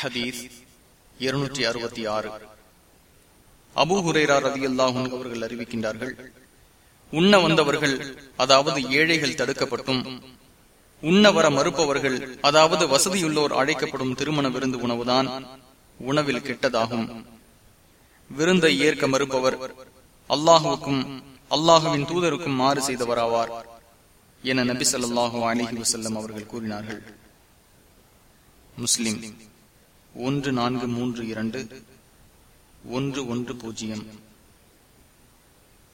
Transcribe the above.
ஹதீஸ் இருநூற்றி அறுபத்தி ஆறு. அபு ஹுரேரா ரவி அல்லாஹும் அவர்கள் அறிவிக்கின்றார்கள் உண்ண வந்தவர்கள் அதாவது ஏழைகள் தடுக்கப்பட்டும். உண்ண வர மறுப்பவர்கள் அதாவது வசதியுள்ளோர் அழைக்கப்படும் திருமண விருந்து உணவுதான் உணவில் கெட்டதாகும். விருந்தை ஏற்க மறுப்பவர் அல்லாஹுக்கும் அல்லாஹுவின் தூதருக்கும் மாறு செய்தவராவார் என நபி சொல்லாஹு அலிஹி வசல்லம் அவர்கள் கூறினார்கள். முஸ்லிம் ஒன்று நான்கு மூன்று இரண்டு ஒன்று ஒன்று பூஜ்ஜியம்.